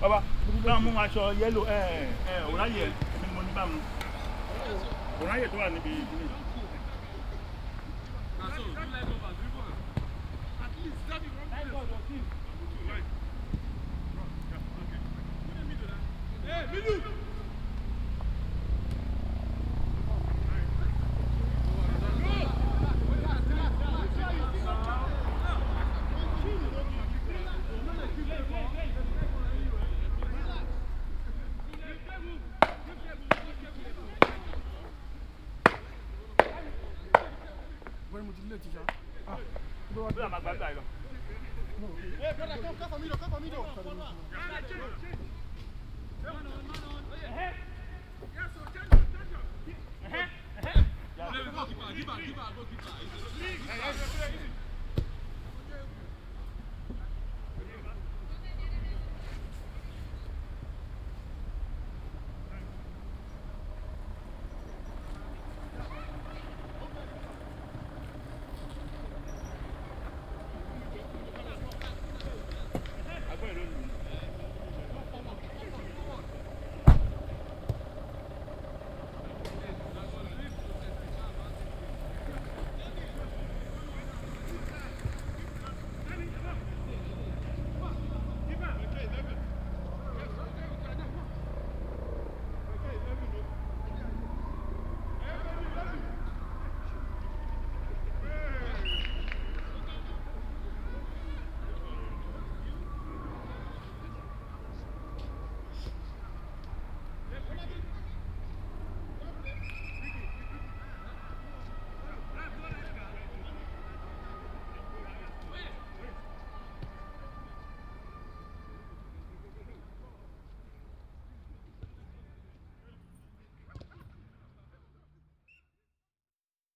baba bá mú aṣọ yẹ́lò ẹ̀ ẹ̀ òráyè ẹ̀mí mo ní bá mú òráyè tó wà níbi ìdílé. Hey, Minute! lötig an. Ah. Guarda, ma guardalo. Eh, g u r d a Capamiro, c a p m i r o Yeah, go keep on, keep on, go keep on. Hey, hey, hey, hey.